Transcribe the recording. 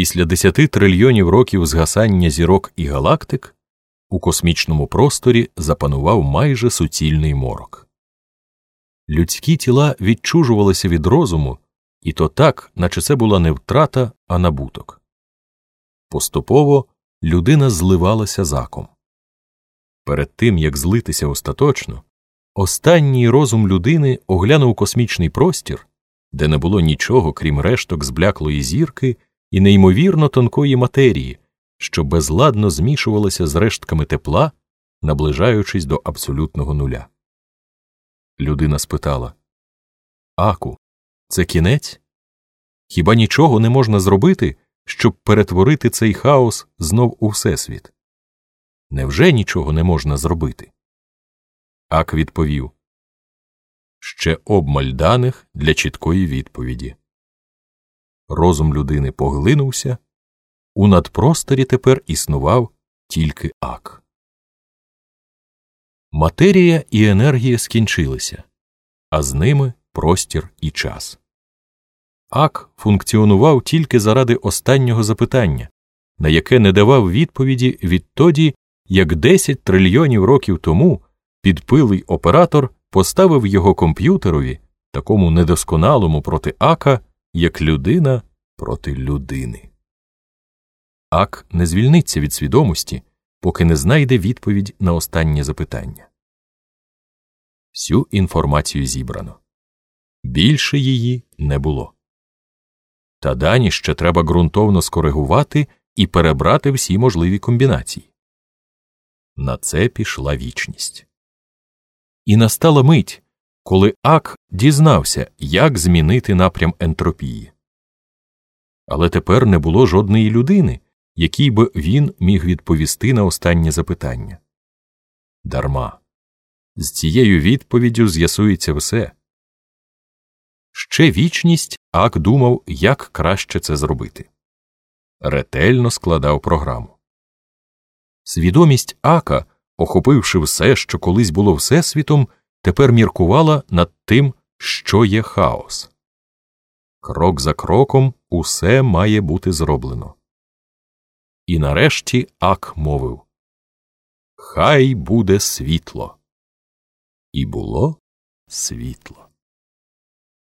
Після десяти трильйонів років згасання зірок і галактик у космічному просторі запанував майже суцільний морок. Людські тіла відчужувалися від розуму, і то так, наче це була не втрата, а набуток. Поступово людина зливалася заком. Перед тим як злитися остаточно, останній розум людини оглянув космічний простір, де не було нічого крім решток збляклої зірки і неймовірно тонкої матерії, що безладно змішувалася з рештками тепла, наближаючись до абсолютного нуля. Людина спитала Аку, це кінець? Хіба нічого не можна зробити, щоб перетворити цей хаос знов у всесвіт? Невже нічого не можна зробити? Ак відповів Ще обмаль даних для чіткої відповіді. Розум людини поглинувся, у надпросторі тепер існував тільки ак. Матерія і енергія скінчилися, а з ними простір і час. Ак функціонував тільки заради останнього запитання, на яке не давав відповіді відтоді, як 10 трильйонів років тому підпилий оператор поставив його комп'ютерові, такому недосконалому проти Ака, як людина проти людини. Ак не звільниться від свідомості, поки не знайде відповідь на останнє запитання. Всю інформацію зібрано. Більше її не було. Та дані ще треба ґрунтовно скоригувати і перебрати всі можливі комбінації. На це пішла вічність. І настала мить, коли Ак дізнався, як змінити напрям ентропії. Але тепер не було жодної людини, якій би він міг відповісти на останнє запитання. Дарма. З цією відповіддю з'ясується все. Ще вічність Ак думав, як краще це зробити. Ретельно складав програму. Свідомість Ака, охопивши все, що колись було Всесвітом, тепер міркувала над тим, що є хаос. Крок за кроком усе має бути зроблено. І нарешті Ак мовив Хай буде світло. І було світло.